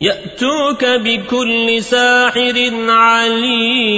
يأتوك بكل ساحر عليم.